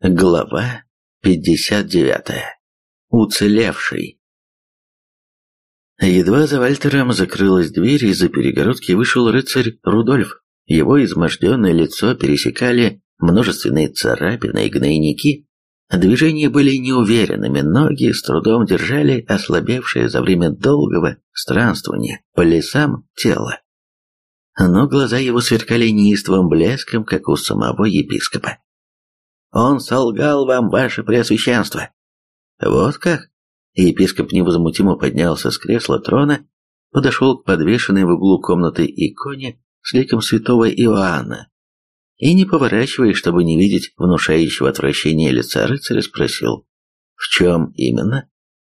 Глава 59. Уцелевший. Едва за Вальтером закрылась дверь, из-за перегородки вышел рыцарь Рудольф. Его изможденное лицо пересекали множественные царапины и гнойники. Движения были неуверенными, ноги с трудом держали ослабевшее за время долгого странствования по лесам тело. Но глаза его сверкали неистовым блеском, как у самого епископа. Он солгал вам, ваше преосвященство. Вот как? Епископ невозмутимо поднялся с кресла трона, подошел к подвешенной в углу комнаты иконе с ликом святого Иоанна и, не поворачиваясь, чтобы не видеть внушающего отвращения лица рыцаря, спросил, в чем именно?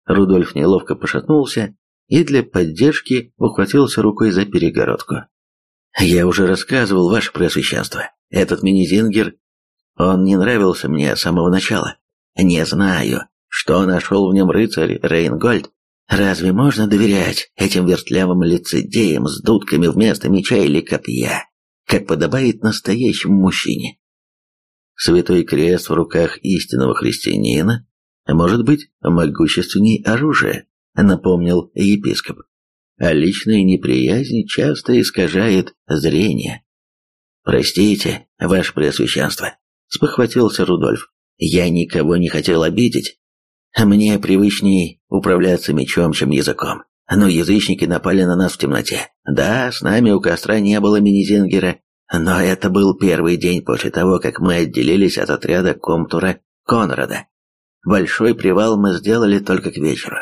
Рудольф неловко пошатнулся и для поддержки ухватился рукой за перегородку. «Я уже рассказывал, ваше преосвященство, этот мини-зингер он не нравился мне с самого начала. Не знаю, что нашел в нем рыцарь Рейнгольд. Разве можно доверять этим вертлявым лицедеям с дудками вместо меча или копья, как подобает настоящему мужчине? Святой крест в руках истинного христианина может быть могущественней оружия, напомнил епископ. А личная неприязнь часто искажает зрение. Простите, ваше преосвященство, спохватился Рудольф. «Я никого не хотел обидеть. Мне привычней управляться мечом, чем языком. Но язычники напали на нас в темноте. Да, с нами у костра не было мини-зингера, но это был первый день после того, как мы отделились от отряда комтура Конрада. Большой привал мы сделали только к вечеру.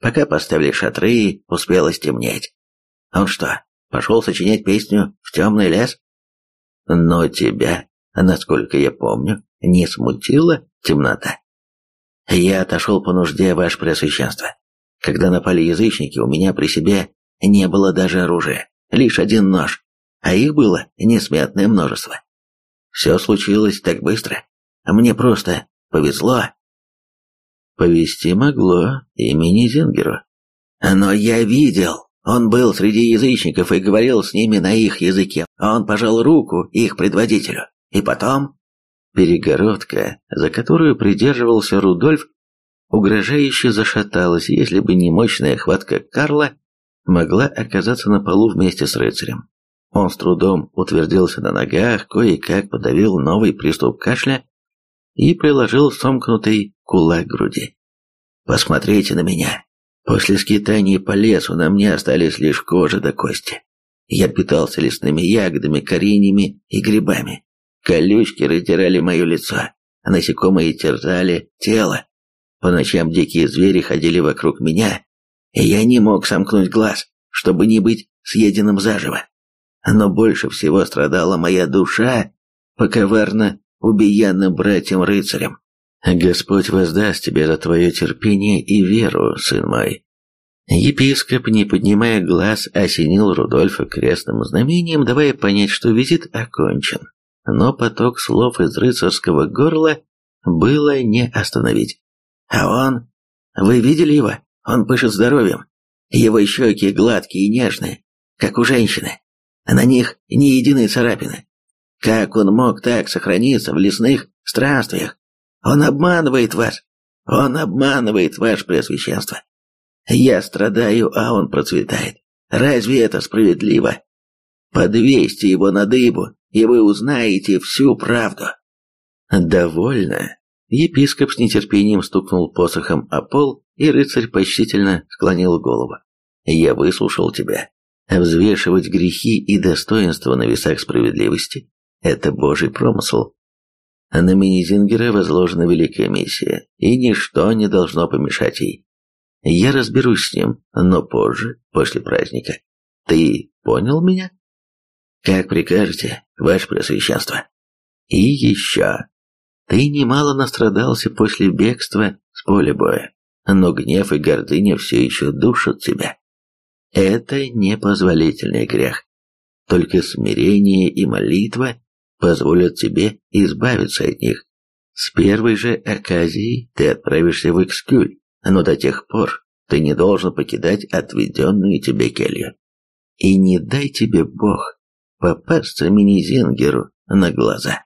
Пока поставили шатры, успело стемнеть. Он что, пошел сочинять песню в темный лес? Но тебя насколько я помню, не смутила темнота. Я отошел по нужде, ваше преосвященство. Когда напали язычники, у меня при себе не было даже оружия, лишь один нож, а их было несметное множество. Все случилось так быстро. Мне просто повезло. Повести могло имени Зингеру. Но я видел, он был среди язычников и говорил с ними на их языке. Он пожал руку их предводителю. И потом... Перегородка, за которую придерживался Рудольф, угрожающе зашаталась, если бы не мощная хватка Карла, могла оказаться на полу вместе с рыцарем. Он с трудом утвердился на ногах, кое-как подавил новый приступ кашля и приложил сомкнутый кулак к груди. «Посмотрите на меня. После скитаний по лесу на мне остались лишь кожа до кости. Я питался лесными ягодами, кореньями и грибами. Колючки раздирали мое лицо, а насекомые терзали тело. По ночам дикие звери ходили вокруг меня, и я не мог сомкнуть глаз, чтобы не быть съеденным заживо. Но больше всего страдала моя душа по коварно убиянным братьям-рыцарям. Господь воздаст тебе за твое терпение и веру, сын мой. Епископ, не поднимая глаз, осенил Рудольфа крестным знамением, давая понять, что визит окончен но поток слов из рыцарского горла было не остановить. А он... Вы видели его? Он пышет здоровьем. Его щеки гладкие и нежные, как у женщины. На них ни единой царапины. Как он мог так сохраниться в лесных странствиях? Он обманывает вас. Он обманывает ваше Преосвященство. Я страдаю, а он процветает. Разве это справедливо? Подвесьте его на дыбу и вы узнаете всю правду». «Довольно». Епископ с нетерпением стукнул посохом о пол, и рыцарь почтительно склонил голову. «Я выслушал тебя. Взвешивать грехи и достоинства на весах справедливости – это Божий промысел. На Минизингера возложена великая миссия, и ничто не должно помешать ей. Я разберусь с ним, но позже, после праздника. Ты понял меня?» «Как прикажете, ваше Преосвященство. И еще. Ты немало настрадался после бегства с поля боя, но гнев и гордыня все еще душат тебя. Это непозволительный грех. Только смирение и молитва позволят тебе избавиться от них. С первой же оказией ты отправишься в Экскюль, но до тех пор ты не должен покидать отведенную тебе келью. И не дай тебе Бог попасться мини-зингеру на глаза.